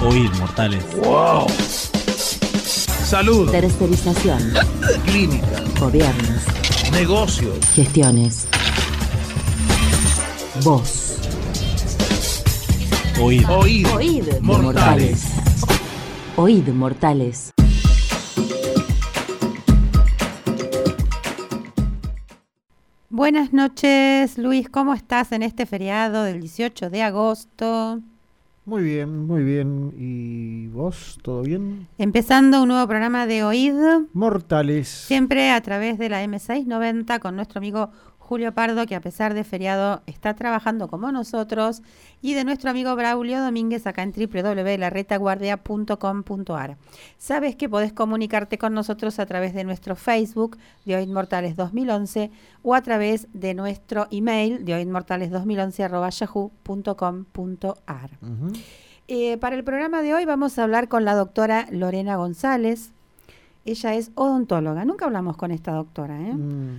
Oír, mortales. ¡Wow! Salud. Tercerización. Clínica. Gobiernos. Negocios. Gestiones. Voz. Oír. Oír. Oíd. Mortales. Oíd, mortales. Buenas noches, Luis. ¿Cómo estás en este feriado del 18 de agosto? Muy bien, muy bien. ¿Y vos? ¿Todo bien? Empezando un nuevo programa de Oíd, Mortales. siempre a través de la M690 con nuestro amigo Julio Pardo, que a pesar de feriado está trabajando como nosotros, y de nuestro amigo Braulio Domínguez acá en www.laretaguardia.com.ar. Sabes que podés comunicarte con nosotros a través de nuestro Facebook de Oíd Mortales 2011 o a través de nuestro email de oidmortales2011 Ujú. Eh, para el programa de hoy vamos a hablar con la doctora Lorena González. Ella es odontóloga. Nunca hablamos con esta doctora. ¿eh? Mm,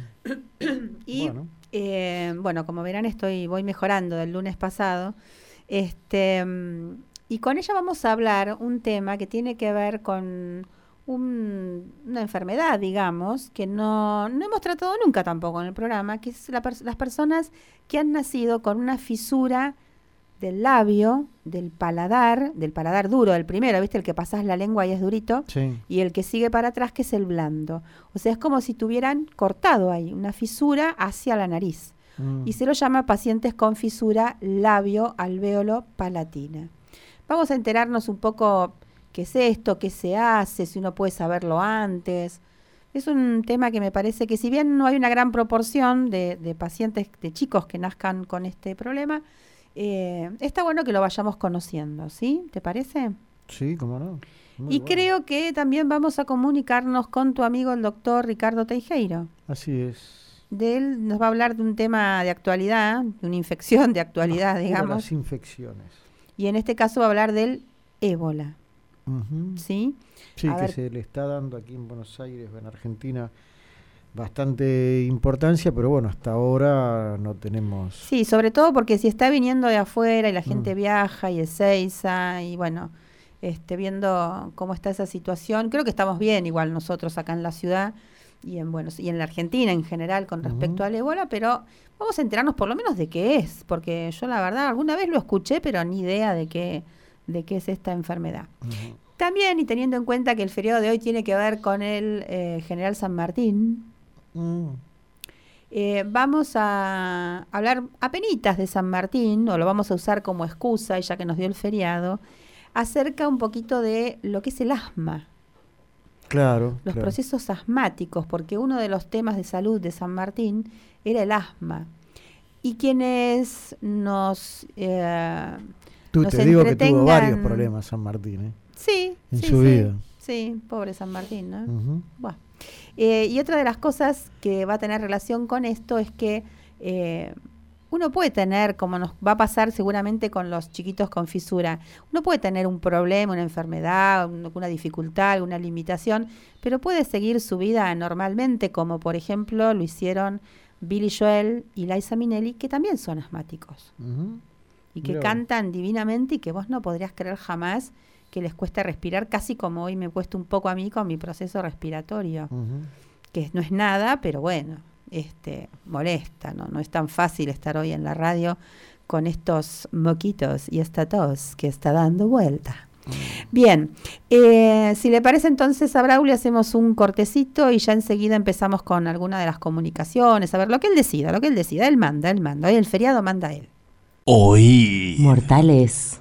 Y bueno. eh, bueno, como verán, estoy, voy mejorando del lunes pasado. Este, y con ella vamos a hablar un tema que tiene que ver con un- una enfermedad, digamos, que no, no hemos tratado nunca tampoco en el programa, que es la pers- las personas que han nacido con una fisura del labio, del paladar, del paladar duro, del primero, ¿viste? El que pasas la lengua y es durito Sí. y el que sigue para atrás que es el blando. O sea, es como si tuvieran cortado ahí una fisura hacia la nariz. Mm, Y se lo llama pacientes con fisura labio alvéolo palatina. Vamos a enterarnos un poco qué es esto, qué se hace, si uno puede saberlo antes. Es un tema que me parece que si bien no hay una gran proporción de, de pacientes, de chicos que nazcan con este problema, eh, está bueno que lo vayamos conociendo, ¿sí? ¿Te parece? Sí, cómo no. Muy Y bueno. creo que también vamos a comunicarnos con tu amigo el doctor Ricardo Teijeiro. Así es. De él nos va a hablar de un tema de actualidad, de una infección de actualidad, Para digamos. Las infecciones. Y en este caso va a hablar del ébola. ¿sí? Sí, A que ver. se le está dando aquí en Buenos Aires, en Argentina, bastante importancia, pero bueno, hasta ahora no tenemos. Sí, sobre todo porque si está viniendo de afuera y la gente Mm. viaja y es Seiza y bueno, este, viendo cómo está esa situación, creo que estamos bien igual nosotros acá en la ciudad y en Buenos y en la Argentina en general con respecto Ujú. al ébola, pero vamos a enterarnos por lo menos de qué es, porque yo la verdad alguna vez lo escuché, pero ni idea de qué de qué es esta enfermedad. También, y teniendo en cuenta que el feriado de hoy tiene que ver con el eh, General San Martín, Mm, eh, vamos a hablar apenitas de San Martín, o lo vamos a usar como excusa, ya que nos dio el feriado, acerca un poquito de lo que es el asma, Claro. los claro. procesos asmáticos, porque uno de los temas de salud de San Martín era el asma. Y quienes nos... eh, Tú nos te digo que tuvo varios problemas San Martín, ¿eh? sí, En sí, su sí, vida. Sí, pobre San Martín, ¿no? Buah. Eh, y otra de las cosas que va a tener relación con esto es que eh, uno puede tener, como nos va a pasar seguramente con los chiquitos con fisura, uno puede tener un problema, una enfermedad, un- una dificultad, una limitación, pero puede seguir su vida normalmente, como por ejemplo lo hicieron Billy Joel y Liza Minnelli, que también son asmáticos. Y que cantan divinamente y que vos no podrías creer jamás que les cuesta respirar, casi como hoy me cuesta un poco a mí con mi proceso respiratorio, que no es nada, pero bueno, este molesta, ¿no? No es tan fácil estar hoy en la radio con estos moquitos y esta tos que está dando vuelta. Bien, eh, si le parece entonces a Braulio hacemos un cortecito y ya enseguida empezamos con alguna de las comunicaciones, a ver lo que él decida, lo que él decida, él manda, él manda, hoy el feriado manda él. Oír. Mortales.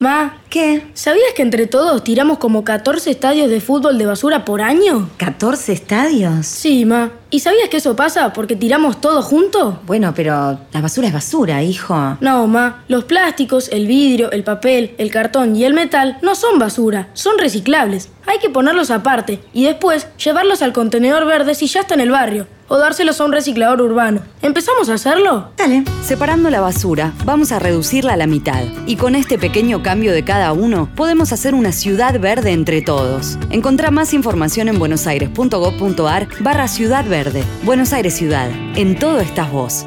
Ma, ¿qué? ¿Sabías que entre todos tiramos como 14 estadios de fútbol de basura por año? ¿14 estadios? Sí, ma. ¿Y sabías que eso pasa porque tiramos todo junto? Bueno, pero la basura es basura, hijo. No, ma. Los plásticos, el vidrio, el papel, el cartón y el metal no son basura, son reciclables. Hay que ponerlos aparte y después llevarlos al contenedor verde si ya está en el barrio o dárselos a un reciclador urbano. ¿Empezamos a hacerlo? Dale. Separando la basura, vamos a reducirla a la mitad. Y con este pequeño cambio de cada uno, podemos hacer una ciudad verde entre todos. Encontrá más información en buenosaires.gov.ar barra Ciudad Verde. Buenos Aires Ciudad. En todo estás vos.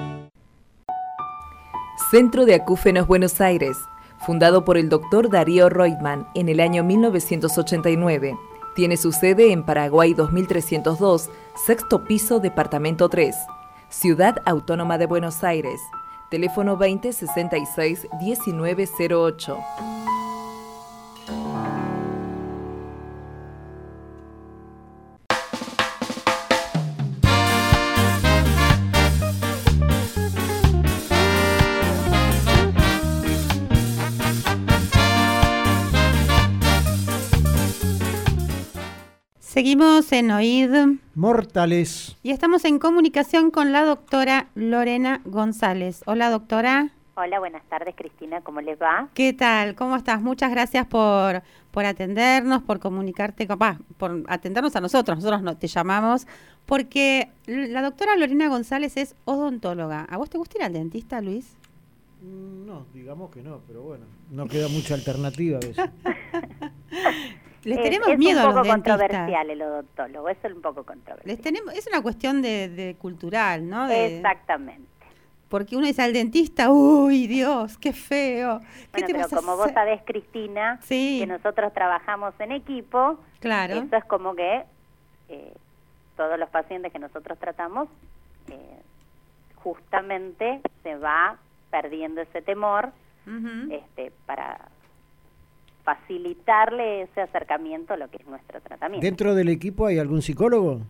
Centro de Acúfenos Buenos Aires. fundado por el doctor Darío Reutemann en el año 1989. Tiene su sede en Paraguay 2302, sexto piso, departamento 3, Ciudad Autónoma de Buenos Aires. Teléfono 2066 Seguimos en OID Mortales. y estamos en comunicación con la doctora Lorena González. Hola doctora, Hola, buenas tardes Cristina, ¿cómo les va? ¿qué tal? ¿Cómo estás? Muchas gracias por, por atendernos, por comunicarte, con- bah, por atendernos a nosotros. Nosotros no, te llamamos porque la doctora Lorena González es odontóloga. ¿A vos te gusta ir al dentista, Luis? Mm, No, digamos que no, pero bueno, no queda mucha alternativa a veces. Les Es- tenemos es miedo a un los poco dentistas. controversial el odontólogo, es un poco controversial. Les tenemos, es una cuestión de, de cultural, ¿no? De- Exactamente. Porque uno dice al dentista, uy, Dios, qué feo. ¿Qué Bueno, te pero como vos hacer?" sabés, Cristina, Sí. que nosotros trabajamos en equipo, Claro. eso es como que eh, todos los pacientes que nosotros tratamos, eh, justamente se va perdiendo ese temor Ujú. este, para facilitarle ese acercamiento a lo que es nuestro tratamiento. ¿Dentro del equipo hay algún psicólogo?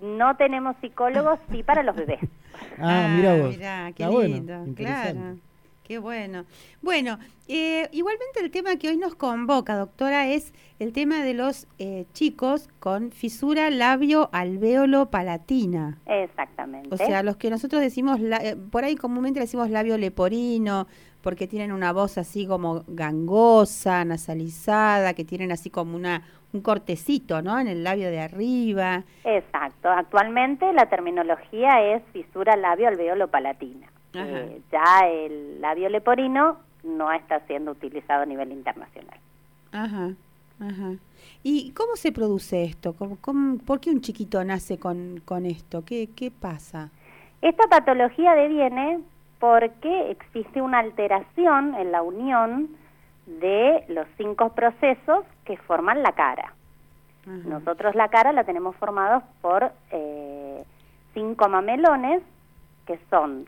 No tenemos psicólogos, sí para los bebés. Ah, mira vos. mirá, qué lindo, claro. Qué bueno. Bueno, eh, igualmente el tema que hoy nos convoca, doctora, es el tema de los eh, chicos con fisura labio alvéolo palatina. Exactamente. O sea, los que nosotros decimos, la- eh, por ahí comúnmente decimos labio leporino, porque tienen una voz así como gangosa, nasalizada, que tienen así como una un cortecito, ¿no? En el labio de arriba. Exacto. Actualmente la terminología es fisura labio alveolo palatina. Eh, ya el labio leporino no está siendo utilizado a nivel internacional. Ajá, ajá. ¿Y cómo se produce esto? ¿Cómo, cómo- por qué un chiquito nace con, con esto? ¿Qué, ¿Qué pasa? Esta patología deviene porque existe una alteración en la unión de los cinco procesos que forman la cara. Nosotros la cara la tenemos formados por eh, cinco mamelones, que son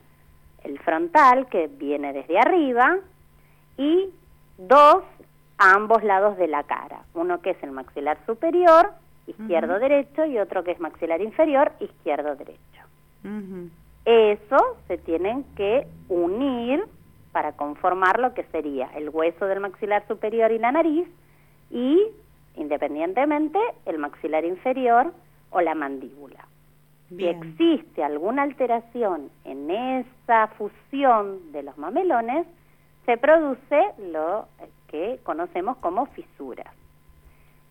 el frontal, que viene desde arriba, y dos a ambos lados de la cara. Uno que es el maxilar superior, izquierdo-derecho, y otro que es maxilar inferior, izquierdo-derecho. Eso se tienen que unir para conformar lo que sería el hueso del maxilar superior y la nariz y, independientemente, el maxilar inferior o la mandíbula. Si existe alguna alteración en esa fusión de los mamelones, se produce lo que conocemos como fisuras,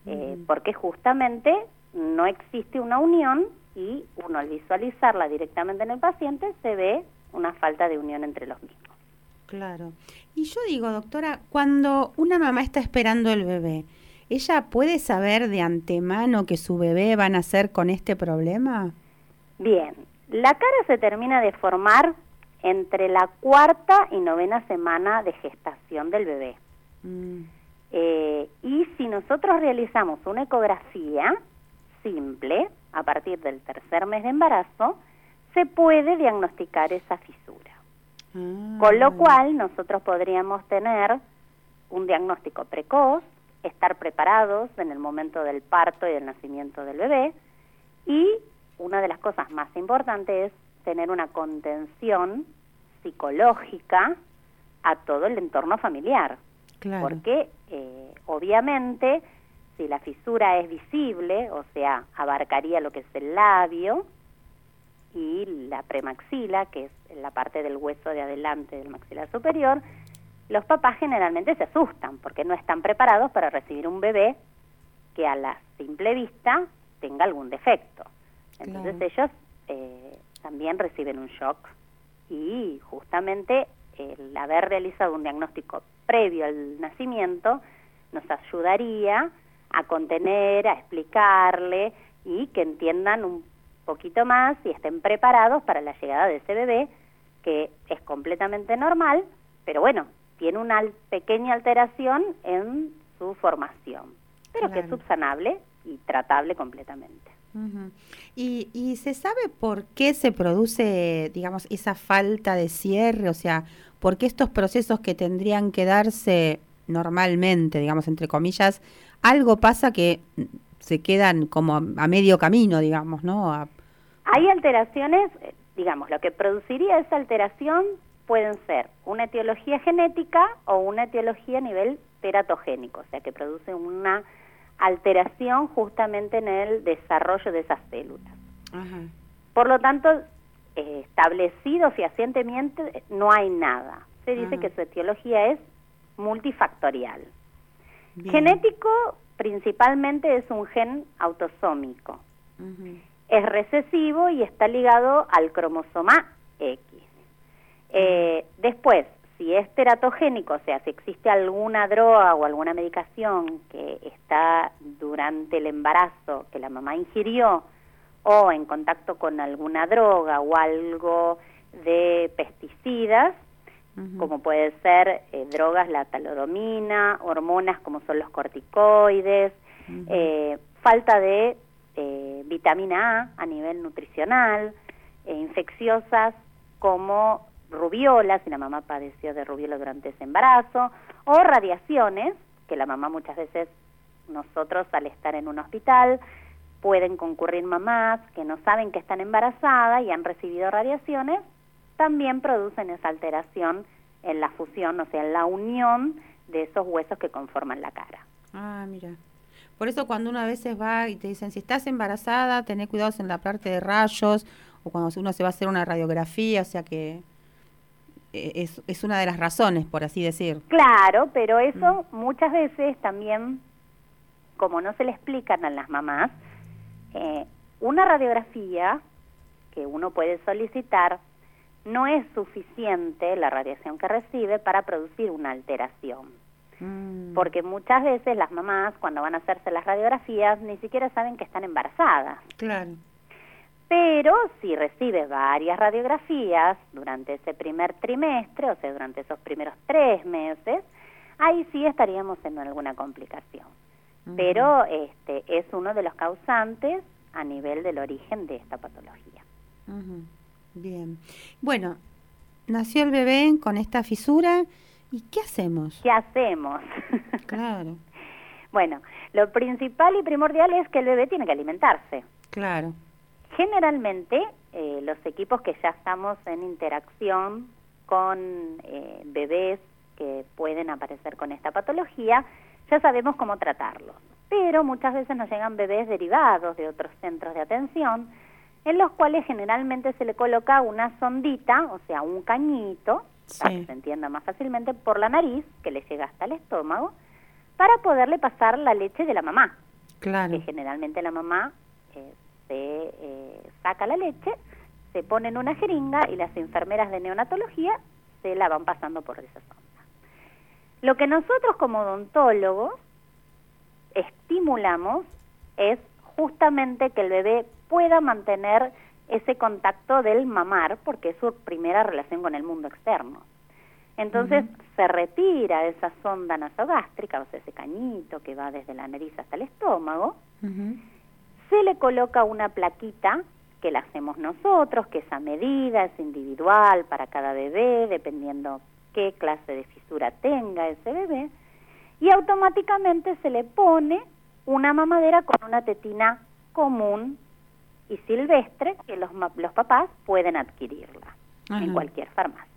Eh, Ujú. porque justamente no existe una unión y uno al visualizarla directamente en el paciente se ve una falta de unión entre los mismos. Claro. Y yo digo, doctora, cuando una mamá está esperando el bebé, ¿ella puede saber de antemano que su bebé va a nacer con este problema? Bien, la cara se termina de formar entre la cuarta y novena semana de gestación del bebé. Mm, Eh, y si nosotros realizamos una ecografía simple, a partir del tercer mes de embarazo, se puede diagnosticar esa fisura. ah, Con lo cual nosotros podríamos tener un diagnóstico precoz, estar preparados en el momento del parto y del nacimiento del bebé y una de las cosas más importantes es tener una contención psicológica a todo el entorno familiar. Claro. Porque eh, obviamente si la fisura es visible, o sea, abarcaría lo que es el labio y la premaxila, que es la parte del hueso de adelante del maxilar superior, los papás generalmente se asustan porque no están preparados para recibir un bebé que a la simple vista tenga algún defecto. Entonces Claro. ellos eh, también reciben un shock y justamente el haber realizado un diagnóstico previo al nacimiento nos ayudaría a contener, a explicarle y que entiendan un poquito más y estén preparados para la llegada de ese bebé que es completamente normal, pero bueno, tiene una pequeña alteración en su formación, pero que es subsanable y tratable completamente. ¿Y, ¿Y se sabe por qué se produce, digamos, esa falta de cierre? O sea, ¿por qué estos procesos que tendrían que darse normalmente, digamos, entre comillas, algo pasa que se quedan como a, medio camino, digamos, ¿no? A- Hay alteraciones, eh, digamos, lo que produciría esa alteración pueden ser una etiología genética o una etiología a nivel teratogénico, o sea, que produce una alteración justamente en el desarrollo de esas células. Por lo tanto, eh, establecido fehacientemente eh, no hay nada. Se dice Ajá. que su etiología es multifactorial. Bien. Genético principalmente es un gen autosómico. Es recesivo y está ligado al cromosoma X. Eh, después, si es teratogénico, o sea, si existe alguna droga o alguna medicación que está durante el embarazo que la mamá ingirió o en contacto con alguna droga o algo de pesticidas, como puede ser eh, drogas, la talodomina, hormonas como son los corticoides, eh, falta de eh, vitamina A a nivel nutricional, eh, infecciosas como rubiola, si la mamá padeció de rubiola durante ese embarazo, o radiaciones, que la mamá muchas veces, nosotros al estar en un hospital, pueden concurrir mamás que no saben que están embarazadas y han recibido radiaciones, también producen esa alteración en la fusión, o sea, en la unión de esos huesos que conforman la cara. Ah, mira. Por eso cuando uno a veces va y te dicen, si estás embarazada, tené cuidados en la parte de rayos, o cuando uno se va a hacer una radiografía, o sea que eh, es, es una de las razones, por así decir. Claro, pero eso muchas veces también, como no se le explican a las mamás, eh, una radiografía que uno puede solicitar no es suficiente la radiación que recibe para producir una alteración. Porque muchas veces las mamás cuando van a hacerse las radiografías ni siquiera saben que están embarazadas. Claro. Pero si recibe varias radiografías durante ese primer trimestre, o sea, durante esos primeros tres meses, ahí sí estaríamos en alguna complicación. Pero este es uno de los causantes a nivel del origen de esta patología. Bien. Bueno, nació el bebé con esta fisura, ¿y qué hacemos? ¿Qué hacemos? Claro, bueno, lo principal y primordial es que el bebé tiene que alimentarse. claro. Generalmente, eh, los equipos que ya estamos en interacción con eh, bebés que pueden aparecer con esta patología, ya sabemos cómo tratarlos. Pero muchas veces nos llegan bebés derivados de otros centros de atención, en los cuales generalmente se le coloca una sondita, o sea, un cañito, para que se entienda más fácilmente, por la nariz, que le llega hasta el estómago, para poderle pasar la leche de la mamá Claro. que generalmente la mamá eh, se eh, saca la leche, se pone en una jeringa y las enfermeras de neonatología se la van pasando por esa sonda. Lo que nosotros como odontólogos estimulamos es justamente que el bebé pueda mantener ese contacto del mamar, porque es su primera relación con el mundo externo. Entonces se retira esa sonda nasogástrica, o sea, ese cañito que va desde la nariz hasta el estómago, se le coloca una plaquita que la hacemos nosotros, que es a medida, es individual para cada bebé, dependiendo qué clase de fisura tenga ese bebé, y automáticamente se le pone una mamadera con una tetina común y silvestre que los, los papás pueden adquirirla en cualquier farmacia.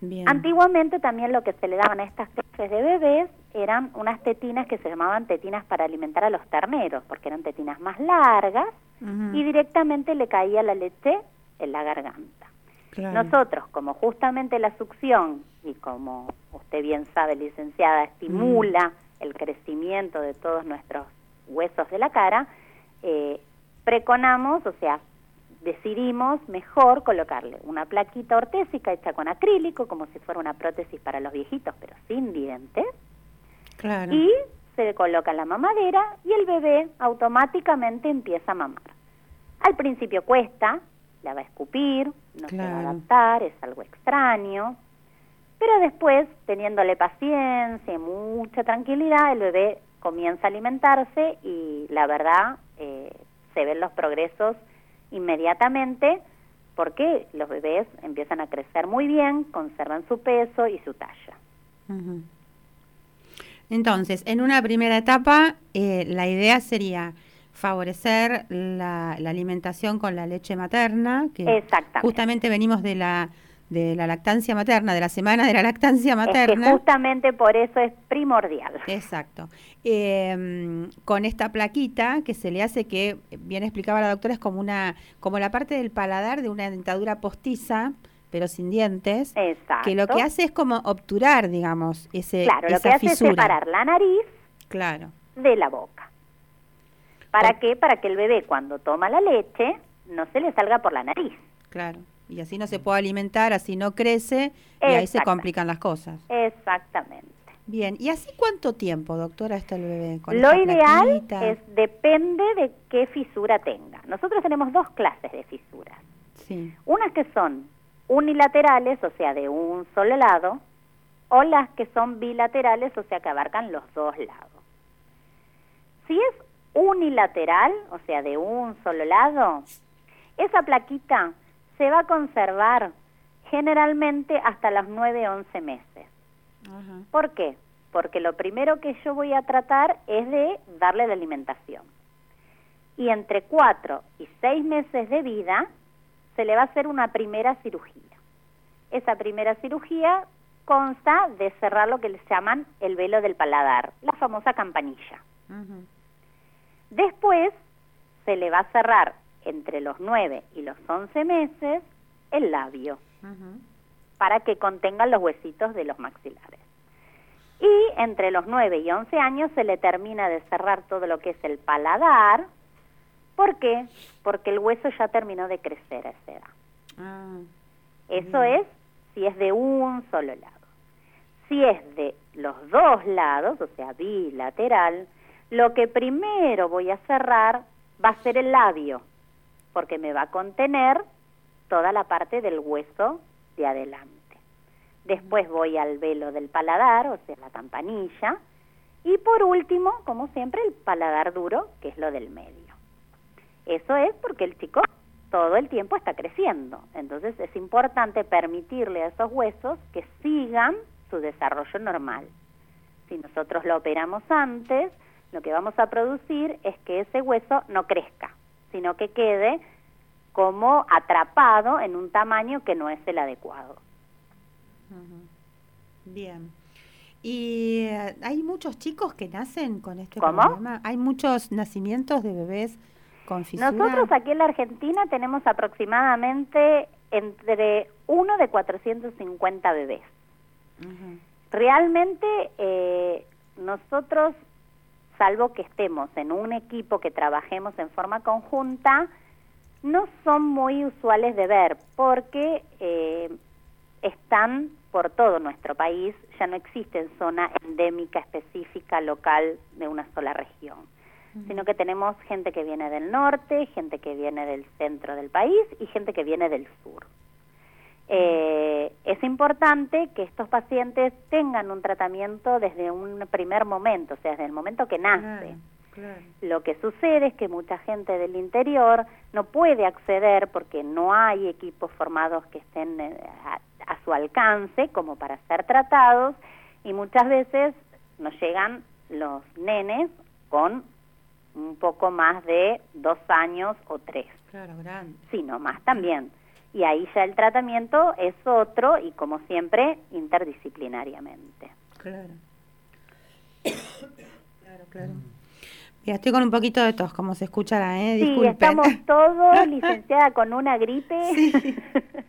Bien. Antiguamente también lo que se le daban a estas clases de bebés eran unas tetinas que se llamaban tetinas para alimentar a los terneros, porque eran tetinas más largas y directamente le caía la leche en la garganta. Claro. Nosotros, como justamente la succión, y como usted bien sabe, licenciada, estimula el crecimiento de todos nuestros huesos de la cara, eh, preconamos, o sea, decidimos mejor colocarle una plaquita ortésica hecha con acrílico, como si fuera una prótesis para los viejitos, pero sin dientes, Claro. y se le coloca la mamadera y el bebé automáticamente empieza a mamar. Al principio cuesta, la va a escupir, no se va a Claro. adaptar, es algo extraño, Pero después, teniéndole paciencia y mucha tranquilidad, el bebé comienza a alimentarse y la verdad eh, se ven los progresos inmediatamente porque los bebés empiezan a crecer muy bien, conservan su peso y su talla. Entonces, en una primera etapa, eh, la idea sería favorecer la, la alimentación con la leche materna, que justamente venimos de la de la lactancia materna, de la semana de la lactancia Es materna. que justamente por eso es primordial. Exacto. Eh, con esta plaquita que se le hace que, bien explicaba la doctora, es como una, como la parte del paladar de una dentadura postiza, pero sin dientes, Exacto. que lo que hace es como obturar, digamos, ese, Claro, lo esa que hace fisura. es separar la nariz Claro. de la boca. ¿Para qué? Para que el bebé cuando toma la leche no se le salga por la nariz. Claro. Y así no se puede alimentar, así no crece y ahí se complican las cosas. Exactamente. Bien. ¿Y así cuánto tiempo, doctora, está el bebé? Con Lo ideal es depende de qué fisura tenga. Nosotros tenemos dos clases de fisuras. Sí. Unas que son unilaterales, o sea, de un solo lado, o las que son bilaterales, o sea, que abarcan los dos lados. Si es unilateral, o sea, de un solo lado, esa plaquita se va a conservar generalmente hasta los 9, 11 meses. Ajá. ¿Por qué? Porque lo primero que yo voy a tratar es de darle la alimentación. Y entre 4 y 6 meses de vida se le va a hacer una primera cirugía. Esa primera cirugía consta de cerrar lo que les llaman el velo del paladar, la famosa campanilla. Después se le va a cerrar entre los 9 y los 11 meses el labio para que contengan los huesitos de los maxilares. Y entre los 9 y 11 años se le termina de cerrar todo lo que es el paladar. ¿Por qué? Porque el hueso ya terminó de crecer a esa edad. Ah. Eso es si es de un solo lado. Si es de los dos lados, o sea, bilateral, lo que primero voy a cerrar va a ser el labio, porque me va a contener toda la parte del hueso de adelante. Después voy al velo del paladar, o sea, la campanilla. Y por último, como siempre, el paladar duro, que es lo del medio. Eso es porque el chico todo el tiempo está creciendo. Entonces es importante permitirle a esos huesos que sigan su desarrollo normal. Si nosotros lo operamos antes, lo que vamos a producir es que ese hueso no crezca, sino que quede como atrapado en un tamaño que no es el adecuado. Bien. ¿Y eh, hay muchos chicos que nacen con este ¿Cómo? problema? ¿Hay muchos nacimientos de bebés con fisura? Nosotros aquí en la Argentina tenemos aproximadamente entre uno de 450 bebés. Realmente eh, nosotros, salvo que estemos en un equipo que trabajemos en forma conjunta, no son muy usuales de ver porque eh, están por todo nuestro país, ya no existe zona endémica específica local de una sola región, sino que tenemos gente que viene del norte, gente que viene del centro del país y gente que viene del sur. Eh, es importante que estos pacientes tengan un tratamiento desde un primer momento, o sea, desde el momento que nace. Claro. Lo que sucede es que mucha gente del interior no puede acceder porque no hay equipos formados que estén eh, a, a su alcance como para ser tratados y muchas veces nos llegan los nenes con un poco más de dos años o tres, Claro, grande. sí, no más también. Y ahí ya el tratamiento es otro y como siempre interdisciplinariamente. Claro. claro, claro. Estoy con un poquito de tos, como se escuchará, ¿eh? Sí, Disculpen. estamos todos, licenciada, con una gripe.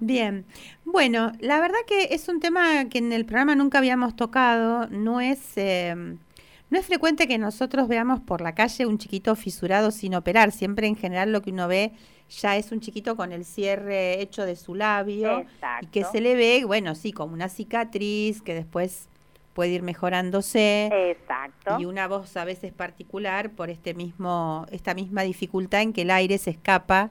Bien, bueno, la verdad que es un tema que en el programa nunca habíamos tocado, no es, eh, no es frecuente que nosotros veamos por la calle un chiquito fisurado sin operar, siempre en general lo que uno ve ya es un chiquito con el cierre hecho de su labio y que Exacto. se le ve, bueno, sí, como una cicatriz que después puede ir mejorándose Exacto. y una voz a veces particular por este mismo esta misma dificultad en que el aire se escapa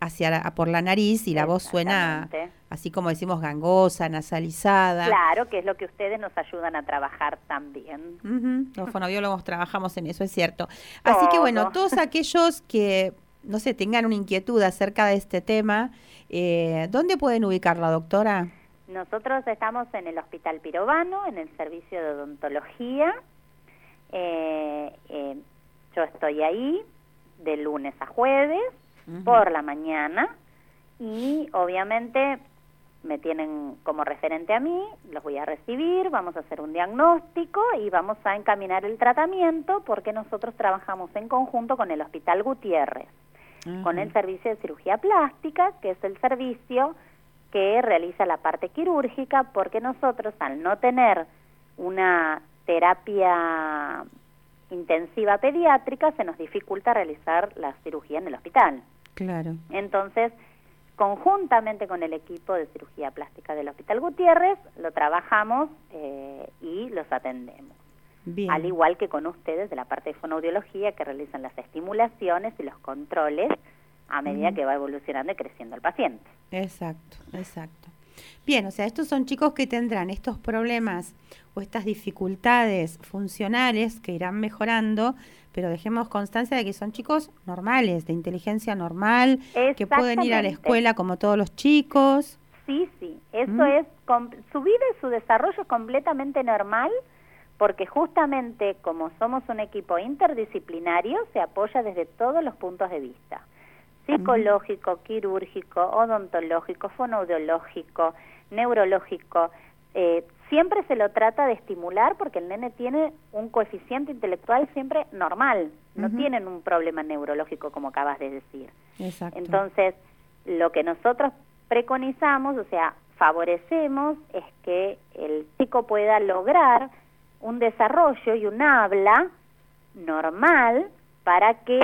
hacia la- por la nariz y la voz suena así como decimos gangosa, nasalizada. Claro, que es lo que ustedes nos ayudan a trabajar también. Ujú, Los fonoaudiólogos trabajamos en eso, es cierto. Así que bueno, Todo. todos aquellos que, no sé, tengan una inquietud acerca de este tema, eh, ¿dónde pueden ubicarla, doctora? Nosotros estamos en el Hospital Pirovano, en el servicio de odontología. Eh, eh, yo estoy ahí de lunes a jueves por la mañana y obviamente me tienen como referente a mí, los voy a recibir, vamos a hacer un diagnóstico y vamos a encaminar el tratamiento porque nosotros trabajamos en conjunto con el Hospital Gutiérrez, con el servicio de cirugía plástica, que es el servicio que realiza la parte quirúrgica, porque nosotros al no tener una terapia intensiva pediátrica se nos dificulta realizar la cirugía en el hospital. Claro. Entonces, conjuntamente con el equipo de cirugía plástica del Hospital Gutiérrez, lo trabajamos eh, y los atendemos. Bien. Al igual que con ustedes de la parte de fonoaudiología que realizan las estimulaciones y los controles a medida que va evolucionando y creciendo el paciente. Exacto, exacto. Bien, o sea, estos son chicos que tendrán estos problemas o estas dificultades funcionales que irán mejorando, pero dejemos constancia de que son chicos normales, de inteligencia normal, que pueden ir a la escuela como todos los chicos. Sí, sí, eso Mm. es, su vida y su desarrollo es completamente normal porque justamente como somos un equipo interdisciplinario se apoya desde todos los puntos de vista, psicológico, quirúrgico, odontológico, fonoaudiológico, neurológico, eh, siempre se lo trata de estimular porque el nene tiene un coeficiente intelectual siempre normal, no tienen un problema neurológico como acabas de decir. Exacto. Entonces, lo que nosotros preconizamos, o sea, favorecemos, es que el chico pueda lograr un desarrollo y un habla normal para que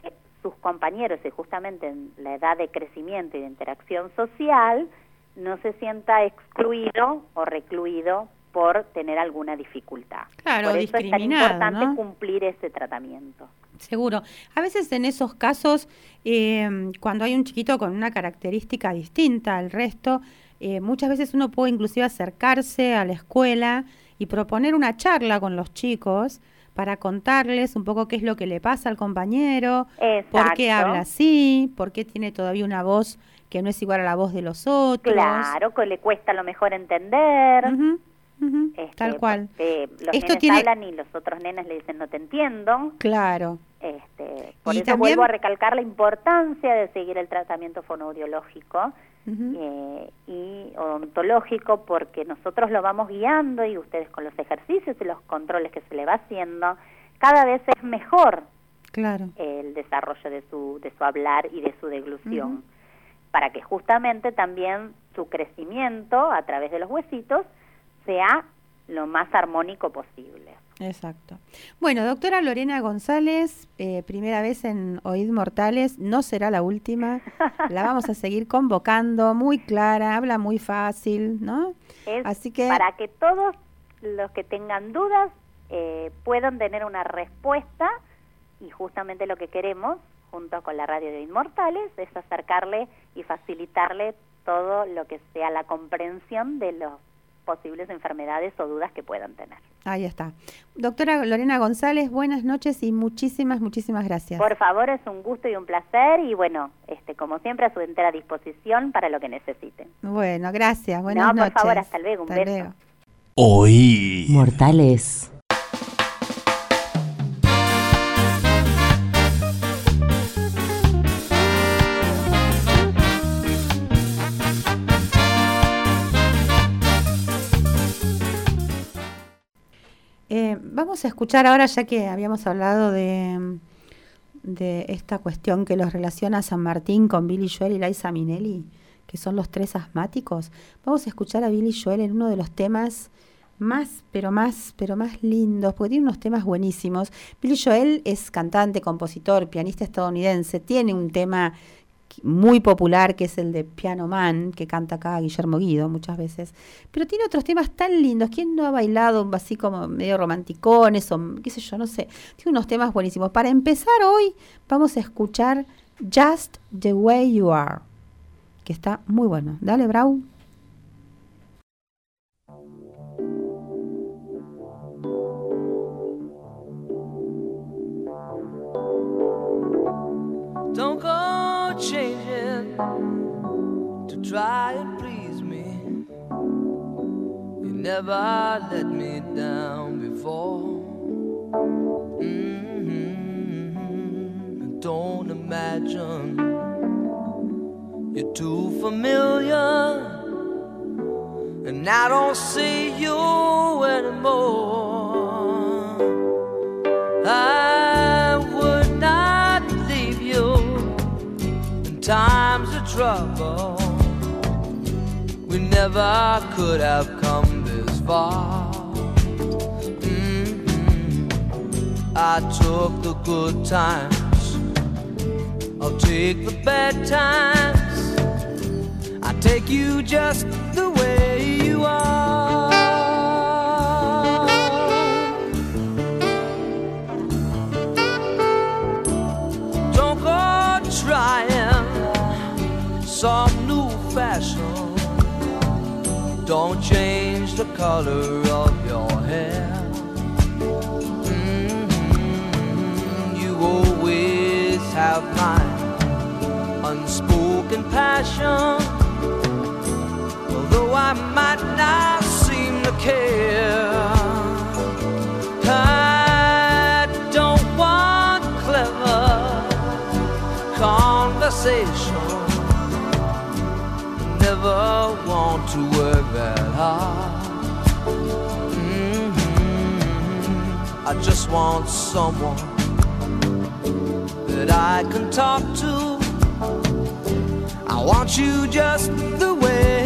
sus compañeros, y justamente en la edad de crecimiento y de interacción social, no se sienta excluido o recluido por tener alguna dificultad. Claro, por eso es tan importante ¿no? cumplir ese tratamiento. Seguro. A veces en esos casos, eh, cuando hay un chiquito con una característica distinta al resto, eh, muchas veces uno puede inclusive acercarse a la escuela y proponer una charla con los chicos para contarles un poco qué es lo que le pasa al compañero, por qué Exacto. habla así, por qué tiene todavía una voz que no es igual a la voz de los otros. Claro, que le cuesta a lo mejor entender. Este, tal cual. los Esto nenes tiene- hablan y los otros nenes le dicen no te entiendo. Claro. Este, por Y eso también- vuelvo a recalcar la importancia de seguir el tratamiento fonoaudiológico Eh, y odontológico porque nosotros lo vamos guiando y ustedes con los ejercicios y los controles que se le va haciendo, cada vez es mejor Claro. el desarrollo de su, de su hablar y de su deglución, para que justamente también su crecimiento a través de los huesitos sea lo más armónico posible. Exacto. Bueno, doctora Lorena González, eh, primera vez en Oíd Mortales, no será la última. La vamos a seguir convocando, muy clara, habla muy fácil, ¿no? Es Así que para que todos los que tengan dudas eh, puedan tener una respuesta y justamente lo que queremos junto con la radio de Inmortales es acercarle y facilitarle todo lo que sea la comprensión de las posibles enfermedades o dudas que puedan tener. ahí está. Doctora Lorena González, buenas noches y muchísimas, muchísimas gracias. Por favor, es un gusto y un placer y bueno, este como siempre a su entera disposición para lo que necesiten. Bueno, gracias. Buenas no, por noches. favor, hasta luego, un Hasta beso. luego. Oír. Mortales. Vamos a escuchar ahora, ya que habíamos hablado de, esta cuestión que los relaciona San Martín con Billy Joel y Liza Minnelli, que son los tres asmáticos. Vamos a escuchar a Billy Joel en uno de los temas más, pero más, pero más lindos, porque tiene unos temas buenísimos. Billy Joel es cantante, compositor, pianista estadounidense, tiene un tema muy popular que es el de Piano Man, que canta acá Guillermo Guido muchas veces, pero tiene otros temas tan lindos. ¿Quién no ha bailado así como medio romanticones o qué sé yo, no sé? Tiene unos temas buenísimos. Para empezar hoy vamos a escuchar Just the Way You Are. que está muy bueno. Dale, Brau. Try and please me. You never let me down before. Mm-hmm. Don't imagine you're too familiar, and I don't see you anymore. I would not leave you in times of trouble. Never could have come this far. Mhm. I took the good times, I'll take the bad times. I take you just the way you are. Don't go trying some new fashion. Don't change the color of your hair. Mhm, You always have my unspoken passion. Although I might not seem to care. I don't want clever conversation. Never want to that. Mhm. I just want someone that I can talk to. I want you just the way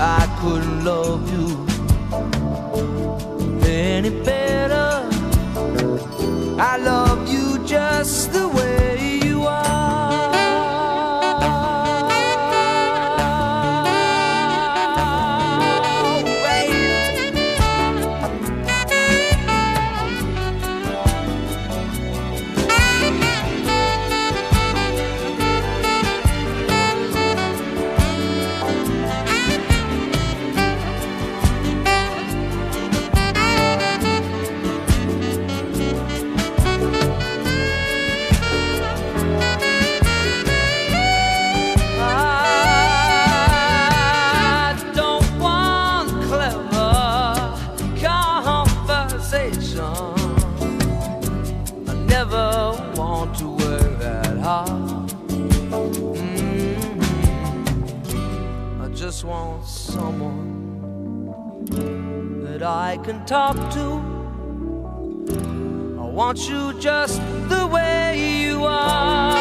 I couldn't love you any better. I love you just the way just want someone that I can talk to. I want you just the way you are.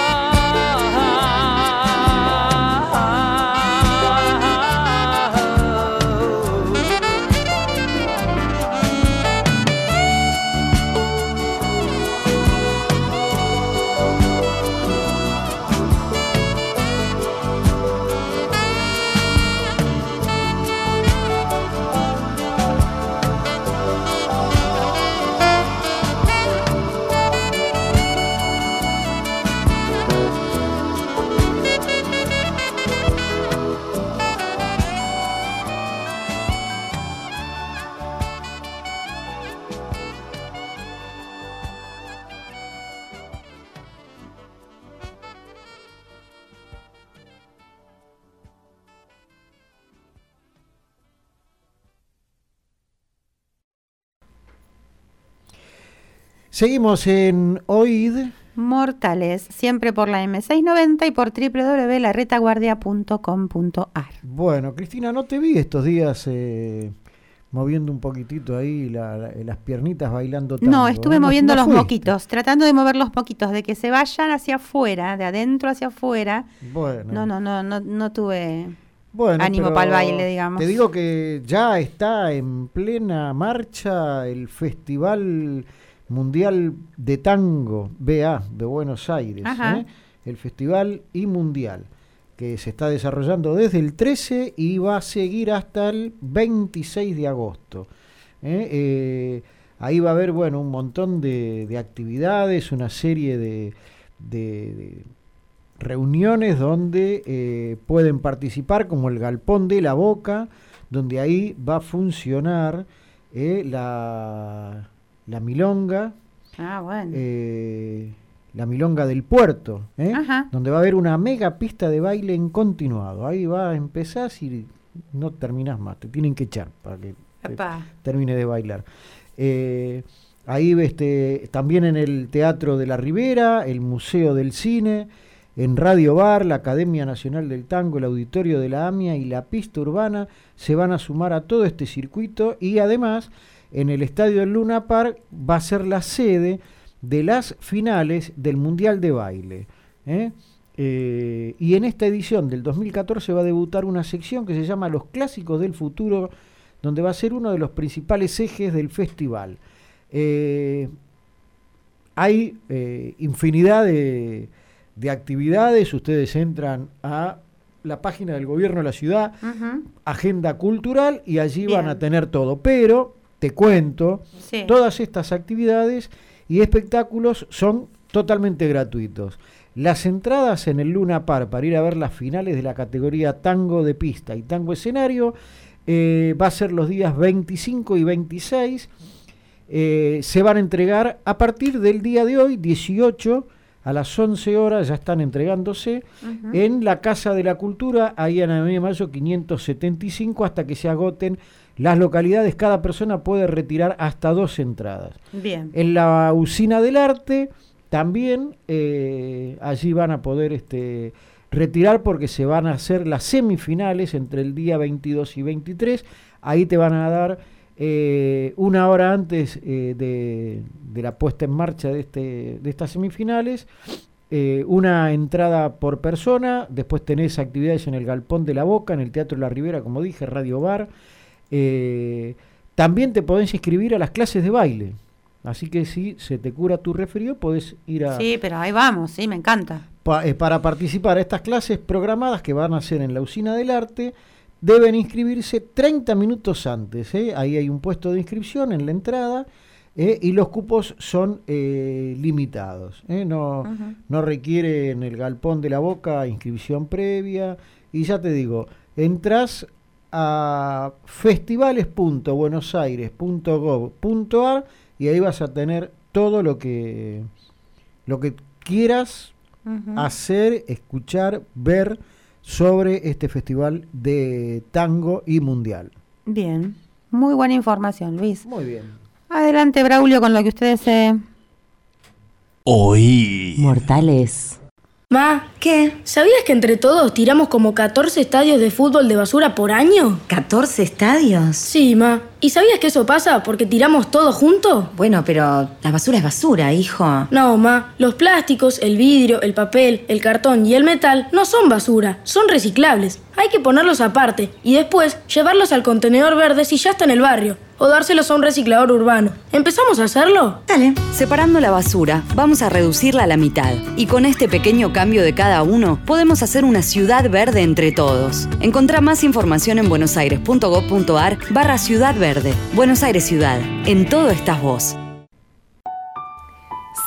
Seguimos en OID Mortales, siempre por la M690 y por www.laretaguardia.com.ar. Bueno, Cristina, no te vi estos días eh, moviendo un poquitito ahí la- la- las piernitas bailando tango. No, estuve moviendo no los fuiste. moquitos, tratando de mover los moquitos, de que se vayan hacia afuera, de adentro hacia afuera. Bueno. No, no, no, no, no tuve Bueno, ánimo para el baile, digamos. Te digo que ya está en plena marcha el Festival Mundial de Tango, BA, de Buenos Aires. ¿eh? El Festival y Mundial, que se está desarrollando desde el 13 y va a seguir hasta el 26 de agosto. ¿eh? Eh, ahí va a haber, bueno, un montón de, de actividades, una serie de- de- de reuniones donde pueden participar, como el Galpón de la Boca, donde ahí va a funcionar la, la milonga, Ah, bueno. eh, la milonga del puerto, ¿eh? Ajá. donde va a haber una mega pista de baile en continuado. Ahí va a empezar y no terminas más, te tienen que echar para que te- termine de bailar. Eh, ahí este, también en el Teatro de la Ribera, el Museo del Cine, en Radio Bar, la Academia Nacional del Tango, el Auditorio de la AMIA y la pista urbana se van a sumar a todo este circuito y además en el Estadio del Luna Park va a ser la sede de las finales del Mundial de Baile. ¿eh? Eh, y en esta edición del 2014 va a debutar una sección que se llama Los Clásicos del Futuro, donde va a ser uno de los principales ejes del festival. Eh, hay infinidad de, de actividades, ustedes entran a la página del gobierno de la ciudad, agenda cultural, y allí van a tener todo. Pero, te cuento, Sí. todas estas actividades y espectáculos son totalmente gratuitos. Las entradas en el Luna Par para ir a ver las finales de la categoría tango de pista y tango escenario eh, va a ser los días 25 y 26. Eh, se van a entregar a partir del día de hoy, 18 a las 11 horas, ya están entregándose en la Casa de la Cultura, ahí en Avenida Mayo 575, hasta que se agoten las localidades. Cada persona puede retirar hasta dos entradas. Bien. En la usina del arte también eh, allí van a poder este, retirar porque se van a hacer las semifinales entre el día 22 y 23. Ahí te van a dar eh, una hora antes eh, de, de la puesta en marcha de, este, de estas semifinales. eh, una entrada por persona, después tenés actividades en el Galpón de la Boca, en el Teatro de la Ribera, como dije, Radio Bar. También te podés inscribir a las clases de baile. Así que si se te cura tu resfrío, podés ir a, Sí, pero ahí vamos, sí, me encanta. pa- para participar a estas clases programadas que van a ser en la usina del arte. Deben inscribirse 30 minutos antes. ¿eh? Ahí hay un puesto de inscripción en la entrada ¿eh? y los cupos son eh, limitados. No, Ujú. no requiere en el galpón de la boca inscripción previa. Y ya te digo, entras a festivales.buenosaires.gov.ar y ahí vas a tener todo lo que lo que quieras hacer, escuchar, ver sobre este festival de tango y mundial. Bien. Muy buena información, Luis. Muy bien. Adelante, Braulio, con lo que ustedes se... Oí. Mortales. Ma, ¿qué? ¿Sabías que entre todos tiramos como 14 estadios de fútbol de basura por año? ¿14 estadios? Sí, ma. ¿Y sabías que eso pasa porque tiramos todo junto? Bueno, pero la basura es basura, hijo. No, ma. Los plásticos, el vidrio, el papel, el cartón y el metal no son basura, son reciclables. Hay que ponerlos aparte y después llevarlos al contenedor verde si ya está en el barrio o dárselos a un reciclador urbano. ¿Empezamos a hacerlo? Dale. Separando la basura, vamos a reducirla a la mitad. Y con este pequeño cambio de cada uno, podemos hacer una ciudad verde entre todos. Encontrá más información en buenosaires.gov.ar barra Ciudad Verde. Buenos Aires Ciudad. En todo estás vos.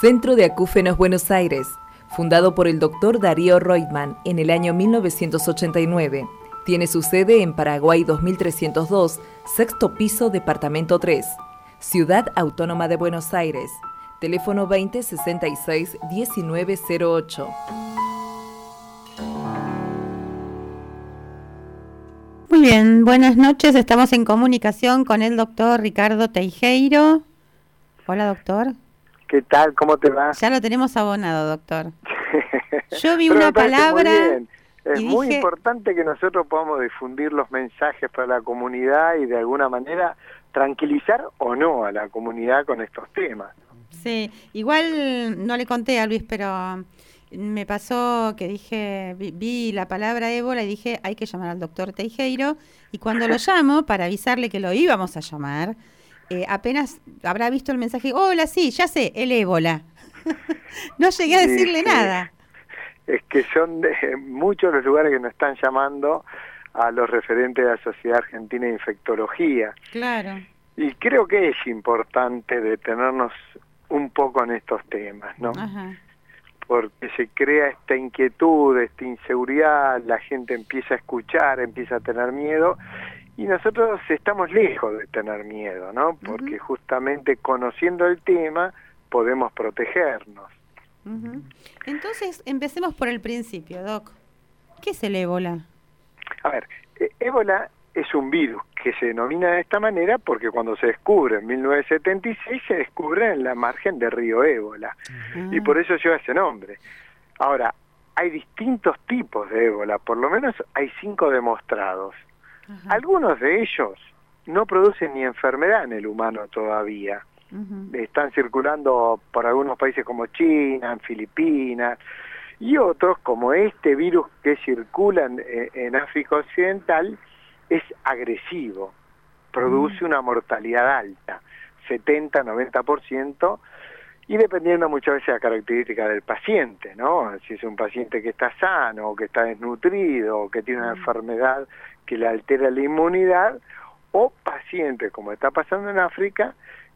Centro de Acúfenos Buenos Aires, fundado por el doctor Darío Reutemann en el año 1989. Tiene su sede en Paraguay 2302, sexto piso, departamento 3. Ciudad Autónoma de Buenos Aires. Teléfono 2066 1908. Muy bien, buenas noches. Estamos en comunicación con el doctor Ricardo Teijeiro. Hola, doctor. ¿Qué tal? ¿Cómo te va? Ya lo tenemos abonado, doctor. Yo vi una parece muy palabra bien. Es y muy dije- importante que nosotros podamos difundir los mensajes para la comunidad y de alguna manera tranquilizar o no a la comunidad con estos temas. Sí, igual no le conté a Luis, pero me pasó que dije, vi, vi la palabra ébola y dije, hay que llamar al doctor Teijeiro. Y cuando lo llamo, para avisarle que lo íbamos a llamar, eh, apenas habrá visto el mensaje, hola, sí, ya sé, el ébola. no llegué a decirle sí. nada. Es que son de muchos los lugares que nos están llamando a los referentes de la Sociedad Argentina de Infectología. Claro. Y creo que es importante detenernos un poco en estos temas, ¿no? Ajá. Porque se crea esta inquietud, esta inseguridad, la gente empieza a escuchar, empieza a tener miedo y nosotros estamos lejos de tener miedo, ¿no? Porque justamente conociendo el tema podemos protegernos. Entonces, empecemos por el principio, Doc. ¿Qué es el ébola? A ver, eh, ébola es un virus que se denomina de esta manera porque cuando se descubre en 1976 se descubre en la margen del río Ébola y por eso lleva ese nombre. Ahora, hay distintos tipos de ébola, por lo menos hay cinco demostrados. Algunos de ellos no producen ni enfermedad en el humano todavía. Están circulando por algunos países como China, en Filipinas, y otros como este virus que circula en, en África Occidental es agresivo, produce una mortalidad alta, 70-90%, y dependiendo muchas veces de la característica del paciente, ¿no? Si es un paciente que está sano, o que está desnutrido, o que tiene una enfermedad que le altera la inmunidad, o pacientes, como está pasando en África,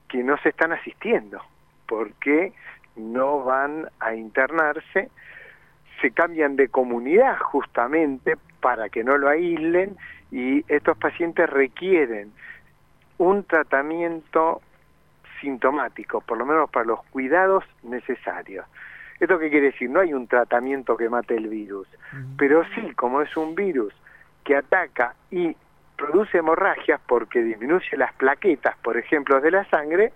que no se están asistiendo, porque no van a internarse, se cambian de comunidad justamente para que no lo aíslen y estos pacientes requieren un tratamiento sintomático, por lo menos para los cuidados necesarios. ¿Esto qué quiere decir? No hay un tratamiento que mate el virus, pero sí, como es un virus que ataca y produce hemorragias porque disminuye las plaquetas, por ejemplo, de la sangre,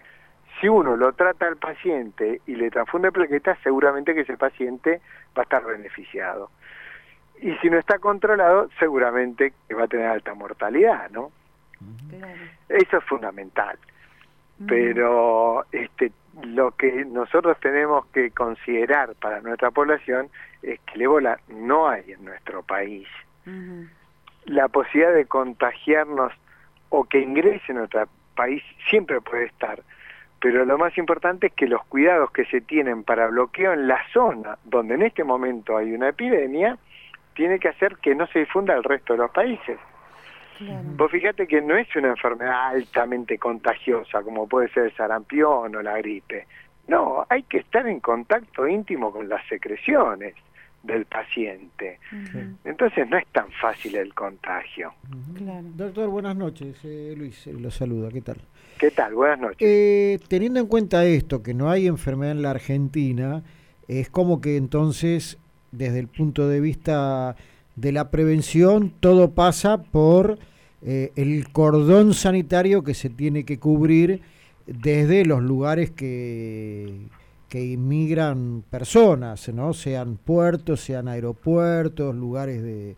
si uno lo trata al paciente y le transfunde plaquetas, seguramente que ese paciente va a estar beneficiado. Y si no está controlado, seguramente que va a tener alta mortalidad, ¿no? Eso es fundamental. Pero este, lo que nosotros tenemos que considerar para nuestra población es que el ébola no hay en nuestro país. La posibilidad de contagiarnos o que ingrese en nuestro país siempre puede estar, pero lo más importante es que los cuidados que se tienen para bloqueo en la zona donde en este momento hay una epidemia, tiene que hacer que no se difunda al resto de los países. Vos fíjate que no es una enfermedad altamente contagiosa como puede ser el sarampión o la gripe. No, hay que estar en contacto íntimo con las secreciones del paciente. Entonces no es tan fácil el contagio. Doctor, buenas noches. Eh, Luis eh, lo saluda. ¿Qué tal? ¿Qué tal? Buenas noches. Eh, teniendo en cuenta esto, que no hay enfermedad en la Argentina, es como que entonces, desde el punto de vista de la prevención, todo pasa por eh, el cordón sanitario que se tiene que cubrir desde los lugares que, que inmigran personas, ¿no? Sean puertos, sean aeropuertos, lugares de...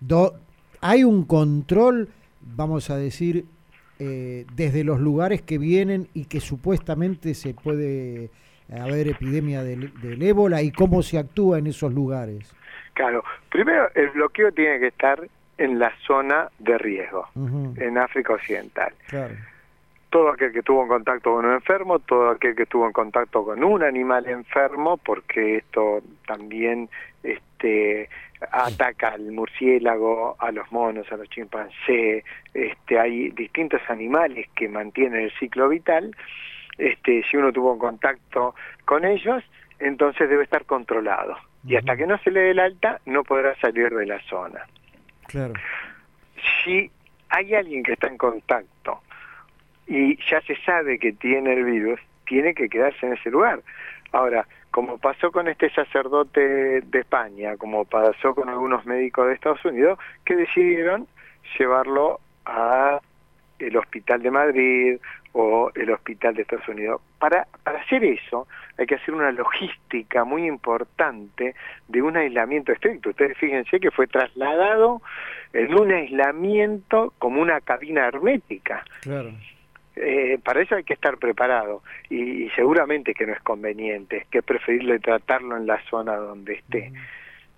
do- hay un control, vamos a decir, eh, desde los lugares que vienen y que supuestamente se puede haber epidemia del, del ébola y cómo se actúa en esos lugares. Claro, primero el bloqueo tiene que estar en la zona de riesgo, en África Occidental. Claro. todo aquel que estuvo en contacto con un enfermo, todo aquel que estuvo en contacto con un animal enfermo, porque esto también este, ataca al murciélago, a los monos, a los chimpancés, este, hay distintos animales que mantienen el ciclo vital, este, si uno tuvo contacto con ellos, entonces debe estar controlado. Y hasta que no se le dé el alta, no podrá salir de la zona. Claro. Si hay alguien que está en contacto y ya se sabe que tiene el virus, tiene que quedarse en ese lugar. Ahora, como pasó con este sacerdote de España, como pasó con algunos médicos de Estados Unidos, que decidieron llevarlo a el Hospital de Madrid o el Hospital de Estados Unidos. Para, para hacer eso hay que hacer una logística muy importante de un aislamiento estricto. Ustedes fíjense que fue trasladado en un aislamiento como una cabina hermética. Claro. Eh, para eso hay que estar preparado y, y, seguramente que no es conveniente, es que es preferible tratarlo en la zona donde esté.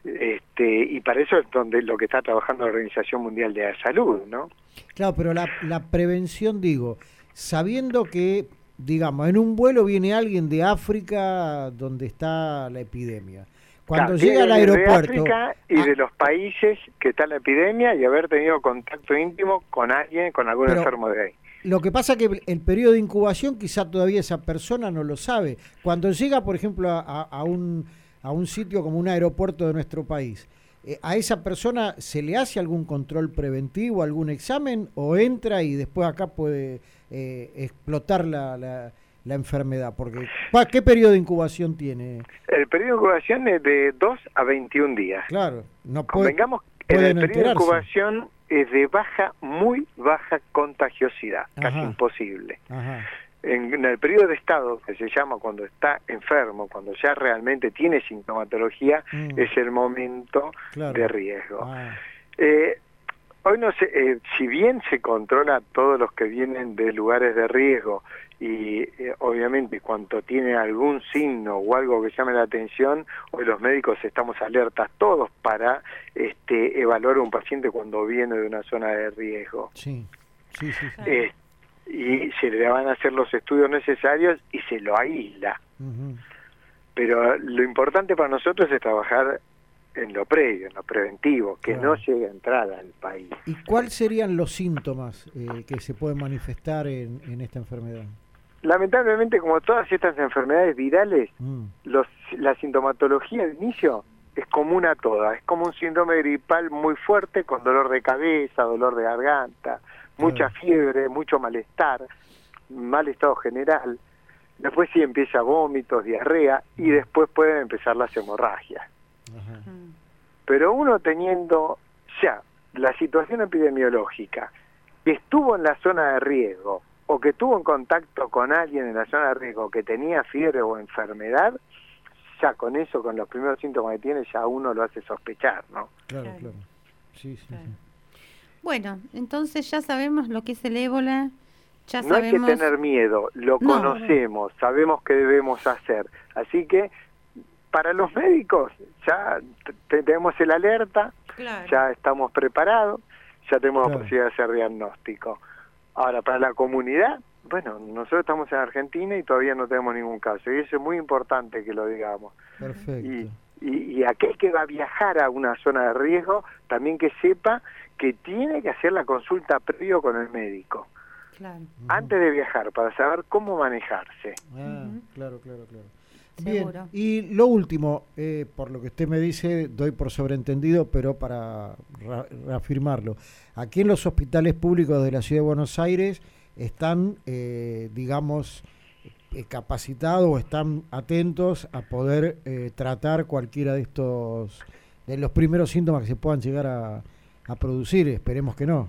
Este, y para eso es donde lo que está trabajando la Organización Mundial de la Salud, ¿no? Claro, pero la, la prevención, digo, sabiendo que, digamos, en un vuelo viene alguien de África donde está la epidemia. Cuando Claro, llega al aeropuerto, De África y de los países que está la epidemia y haber tenido contacto íntimo con alguien, con algún enfermo de ahí. Lo que pasa que el periodo de incubación quizá todavía esa persona no lo sabe. Cuando llega, por ejemplo, a un, a un sitio como un aeropuerto de nuestro país, eh, ¿a esa persona se le hace algún control preventivo, algún examen o entra y después acá puede eh, explotar la, la, la enfermedad? Porque ¿cuál- ¿Qué periodo de incubación tiene? El periodo de incubación es de 2 a 21 días. Claro, no puede, Convengamos el periodo de incubación es de baja, muy baja contagiosidad, casi imposible. Ajá. En, en el periodo de estado, que se llama cuando está enfermo, cuando ya realmente tiene sintomatología, Mm. es el momento Claro. de riesgo. Ah, Eh, hoy no sé, eh, si bien se controla a todos los que vienen de lugares de riesgo y eh, obviamente cuando tiene algún signo o algo que llame la atención, hoy los médicos estamos alertas todos para este, evaluar a un paciente cuando viene de una zona de riesgo. sí, sí, sí. sí. Eh, y se le van a hacer los estudios necesarios y se lo aísla. Pero lo importante para nosotros es trabajar en lo previo, en lo preventivo, que Claro. no llegue a entrar al país. ¿Y cuáles serían los síntomas eh, que se pueden manifestar en, en esta enfermedad? Lamentablemente, como todas estas enfermedades virales, Mm, los, la sintomatología de inicio es común a todas. Es como un síndrome gripal muy fuerte con dolor de cabeza, dolor de garganta, mucha fiebre, mucho malestar, mal estado general. Después sí empieza vómitos, diarrea y después pueden empezar las hemorragias. ajá. Pero uno teniendo ya la situación epidemiológica, que estuvo en la zona de riesgo o que tuvo en contacto con alguien en la zona de riesgo que tenía fiebre o enfermedad, ya con eso, con los primeros síntomas que tiene, ya uno lo hace sospechar, ¿no? Claro, Claro. claro. Sí, sí, sí. Bueno, entonces ya sabemos lo que es el ébola, ya no hay sabemos... que tener miedo, lo No. conocemos, sabemos qué debemos hacer. Así que para los médicos ya tenemos el alerta, Claro. ya estamos preparados, ya tenemos Claro. la posibilidad de hacer diagnóstico. Ahora, para la comunidad, bueno, nosotros estamos en Argentina y todavía no tenemos ningún caso, y eso es muy importante que lo digamos. Perfecto. Y, y, y aquel que va a viajar a una zona de riesgo, también que sepa que tiene que hacer la consulta previo con el médico, Claro. antes de viajar, para saber cómo manejarse. Ah, claro, claro, claro. Seguro. Bien, y lo último, eh, por lo que usted me dice, doy por sobreentendido, pero para ra- reafirmarlo. Aquí en los hospitales públicos de la Ciudad de Buenos Aires están, eh, digamos, capacitados o están atentos a poder eh, tratar cualquiera de estos, de los primeros síntomas que se puedan llegar a, a producir. Esperemos que no.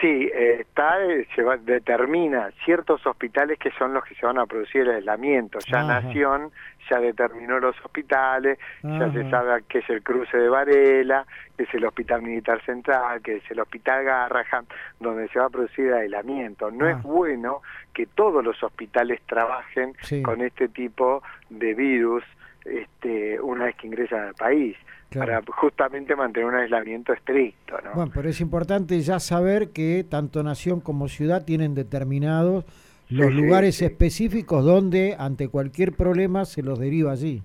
Sí, eh, está, eh, se va- determina ciertos hospitales que son los que se van a producir el aislamiento. Ya Ajá. Nación ya determinó los hospitales, ya se sabe que es el cruce de Varela, que es el Hospital Militar Central, que es el Hospital Garrahan, donde se va a producir el aislamiento. No Ah. es bueno que todos los hospitales trabajen Sí. con este tipo de virus este, una vez que ingresan al país, Claro. para justamente mantener un aislamiento estricto. ¿no? Bueno, pero es importante ya saber que tanto nación como ciudad tienen determinados los Sí, lugares sí. específicos donde ante cualquier problema se los deriva allí.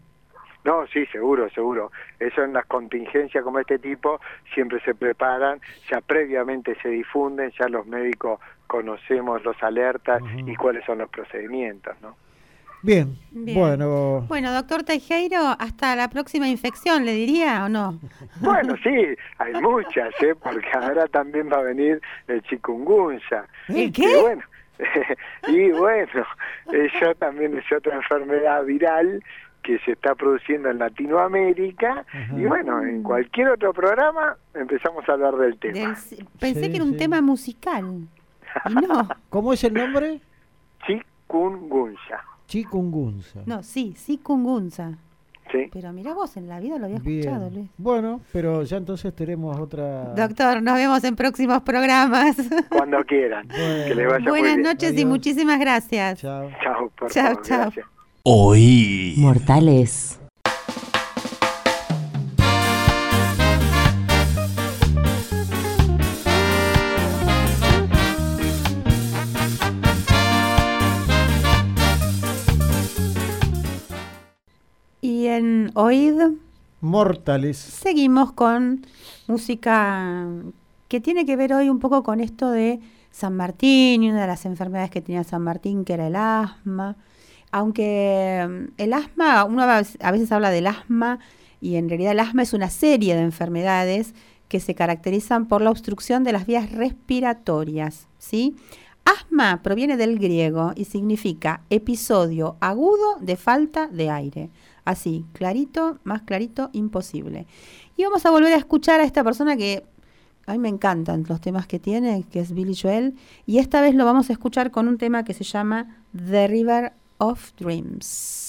No, sí, seguro, seguro. Eso en las contingencias como este tipo siempre se preparan, ya previamente se difunden, ya los médicos conocemos los alertas y cuáles son los procedimientos, ¿no? Bien, Bien. bueno, Bueno, doctor Teijeiro, hasta la próxima infección, ¿le diría o no? Bueno, sí, hay muchas, ¿eh? Porque ahora también va a venir el chikungunya. ¿El Que qué? bueno, y bueno, eso también es otra enfermedad viral que se está produciendo en Latinoamérica y bueno, en cualquier otro programa empezamos a hablar del tema. Del- pensé Sí, que era un sí. tema musical. Y no, ¿Cómo es el nombre? Chikungunya. Chikungunza. no, sí, sí, kungunza. Sí. Pero mira vos, en la vida lo había Bien. escuchado, Luis. Bueno, pero ya entonces tenemos otra. Doctor, nos vemos en próximos programas. Cuando quieran. Que le vaya muy Buenas bien. noches y muchísimas gracias. Chao. Chao, por Chao, favor, chao. gracias. Oí. Mortales. Mortales. seguimos con música que tiene que ver hoy un poco con esto de San Martín y una de las enfermedades que tenía San Martín, que era el asma. Aunque mm, el asma, uno a veces- a veces habla del asma y en realidad el asma es una serie de enfermedades que se caracterizan por la obstrucción de las vías respiratorias, ¿sí? Asma proviene del griego y significa episodio agudo de falta de aire. Así, clarito, más clarito, imposible. Y vamos a volver a escuchar a esta persona que a mí me encantan los temas que tiene, que es Billy Joel. Y esta vez lo vamos a escuchar con un tema que se llama The River of Dreams.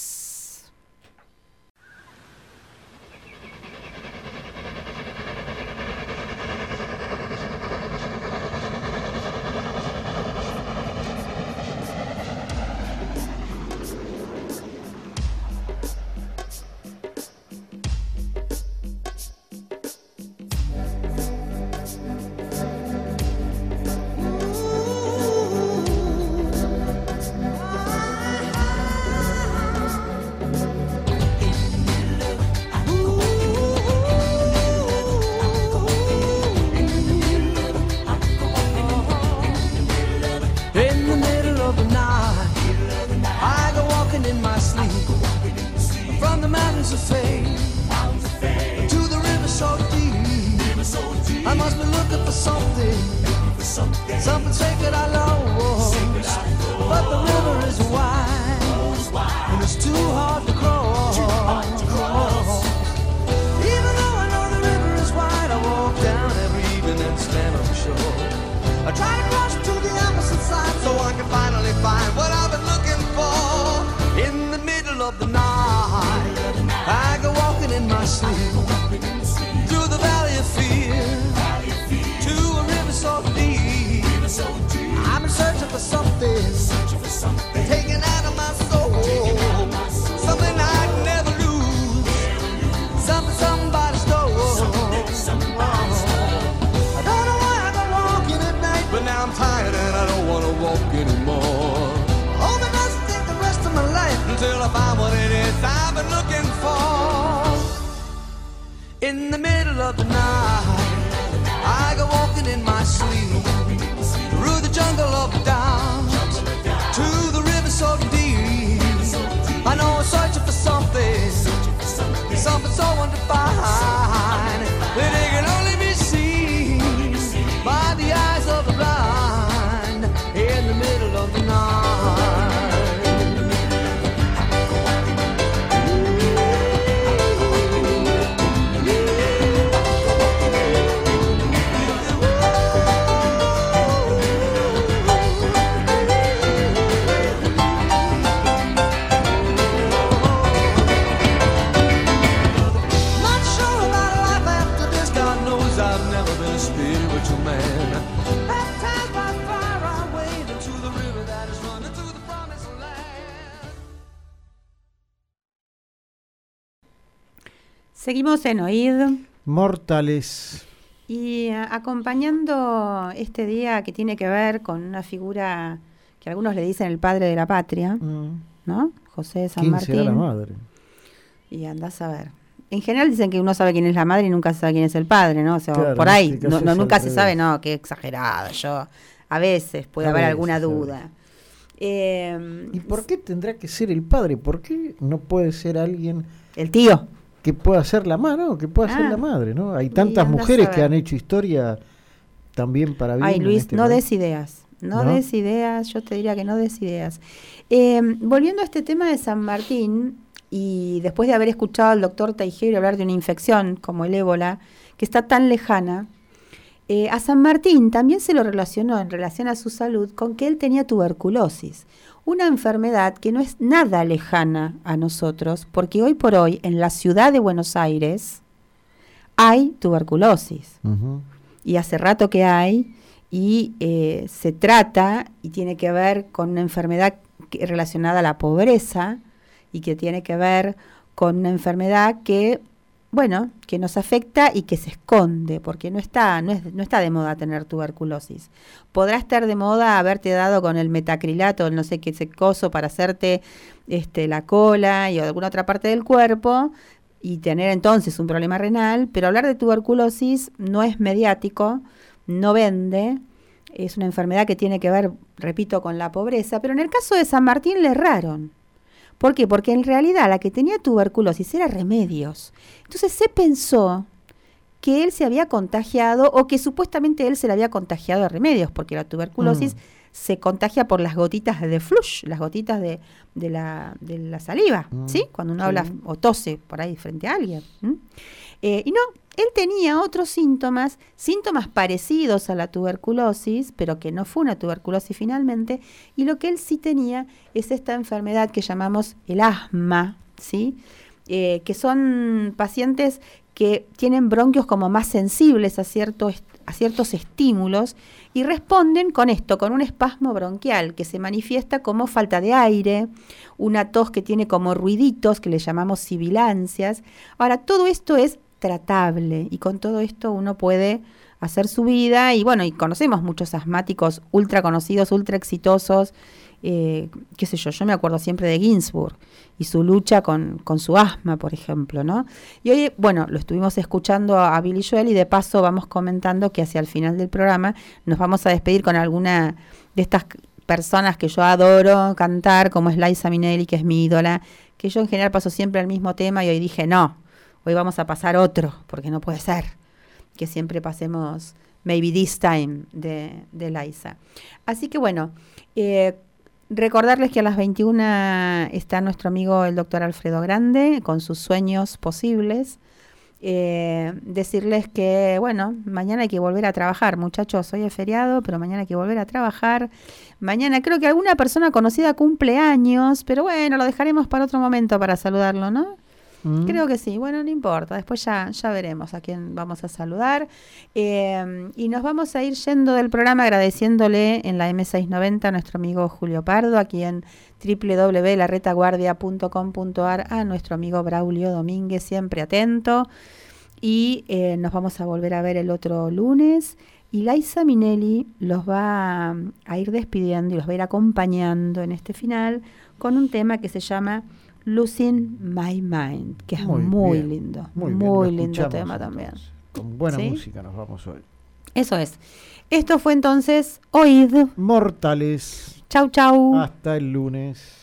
Seguimos en Oíd. Mortales. Y eh, acompañando este día que tiene que ver con una figura que algunos le dicen el padre de la patria, ¿no? José de San ¿Quién será la Martín. madre? Y andás a ver. En general dicen que uno sabe quién es la madre y nunca sabe quién es el padre, ¿no? O sea, Claro, por ahí, este no, nunca se sabe, no, qué exagerada yo. A veces puede A haber veces, alguna duda. Eh, ¿Y por qué tendrá que ser el padre? ¿Por qué no puede ser alguien... El tío. Que pueda ser la madre, no, que pueda ser Ah. la madre, ¿no? Hay tantas mujeres que han hecho historia también para bien. Ay, Luis, este no país. des ideas. No, ¿No? des ideas, yo te diría que no des ideas. Eh, volviendo a este tema de San Martín, y después de haber escuchado al doctor Teijeiro hablar de una infección como el ébola, que está tan lejana, Eh, a San Martín también se lo relacionó en relación a su salud con que él tenía tuberculosis, una enfermedad que no es nada lejana a nosotros, porque hoy por hoy en la ciudad de Buenos Aires hay tuberculosis. Y hace rato que hay, y eh, se trata y tiene que ver con una enfermedad que- relacionada a la pobreza y que tiene que ver con una enfermedad que bueno, que nos afecta y que se esconde, porque no está, no, es, no está de moda tener tuberculosis. Podrá estar de moda haberte dado con el metacrilato, el no sé qué ese coso para hacerte este, la cola y alguna otra parte del cuerpo y tener entonces un problema renal, pero hablar de tuberculosis no es mediático, no vende, es una enfermedad que tiene que ver, repito, con la pobreza, pero en el caso de San Martín le erraron. ¿Por qué? Porque en realidad la que tenía tuberculosis era remedios. Entonces se pensó que él se había contagiado o que supuestamente él se le había contagiado a remedios, porque la tuberculosis Mm. se contagia por las gotitas de flush, las gotitas de, de la, de la saliva, Mm, ¿sí? Cuando uno sí. habla o tose por ahí frente a alguien. Eh, y no, él tenía otros síntomas, síntomas parecidos a la tuberculosis, pero que no fue una tuberculosis finalmente, y lo que él sí tenía es esta enfermedad que llamamos el asma, ¿sí? Eh, que son pacientes que tienen bronquios como más sensibles a, a ciertos estímulos y responden con esto, con un espasmo bronquial que se manifiesta como falta de aire, una tos que tiene como ruiditos que le llamamos sibilancias. Ahora, todo esto es tratable y con todo esto uno puede hacer su vida y bueno, y conocemos muchos asmáticos ultra conocidos, ultra exitosos, eh, qué sé yo, yo me acuerdo siempre de Ginsburg y su lucha con, con su asma, por ejemplo, ¿no? Y hoy, bueno, lo estuvimos escuchando a, a Billy Joel y de paso vamos comentando que hacia el final del programa nos vamos a despedir con alguna de estas personas que yo adoro cantar, como es Liza Minnelli, que es mi ídola, que yo en general paso siempre el mismo tema y hoy dije, no, hoy vamos a pasar otro, porque no puede ser que siempre pasemos Maybe This Time de, de. Así que bueno, eh, recordarles que a las 21 está nuestro amigo el doctor Alfredo Grande con sus sueños posibles. Eh, decirles que, bueno, mañana hay que volver a trabajar, muchachos. Hoy es feriado, pero mañana hay que volver a trabajar. Mañana creo que alguna persona conocida cumple años, pero bueno, lo dejaremos para otro momento para saludarlo, ¿no? Mm. Creo que sí, bueno, no importa, después ya, ya veremos a quién vamos a saludar. Eh, y nos vamos a ir yendo del programa agradeciéndole en la M690 a nuestro amigo Julio Pardo, aquí en www.laretaguardia.com.ar, a nuestro amigo Braulio Domínguez, siempre atento. Y eh, nos vamos a volver a ver el otro lunes. Y Laisa Minelli los va a ir despidiendo y los va a ir acompañando en este final con un tema que se llama Losing My Mind, que es muy, bien, lindo, muy muy, lindo tema entonces. también. Con buena ¿Sí? música nos vamos hoy. Eso es. Esto fue entonces Oíd. Mortales. Chau, chau. Hasta el lunes.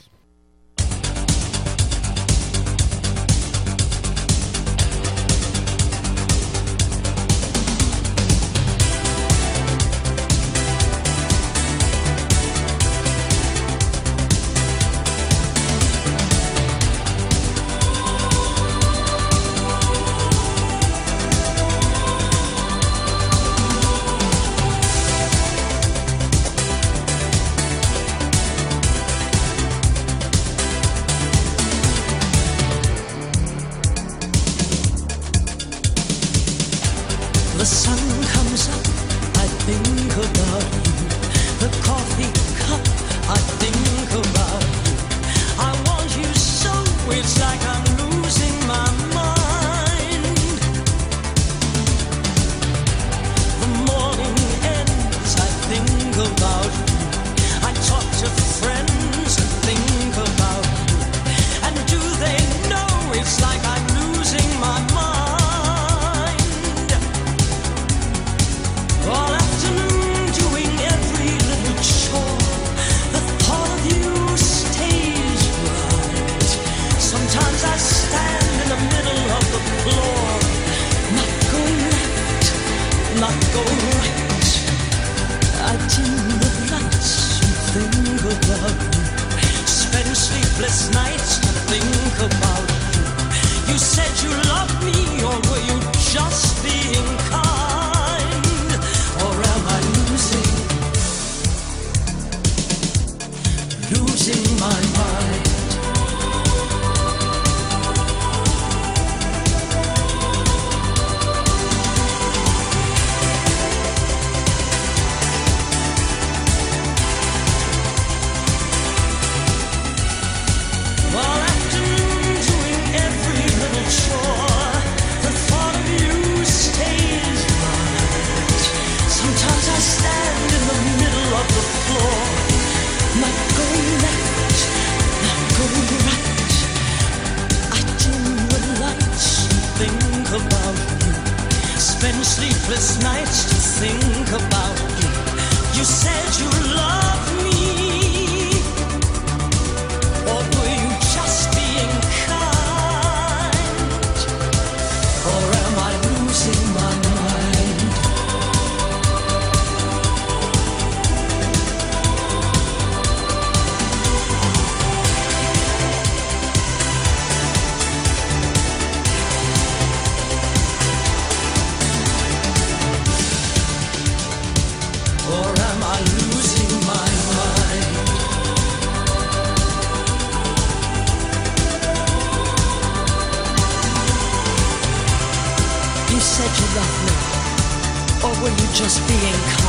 Spend sleepless nights to think about you. You said you loved. just being kind.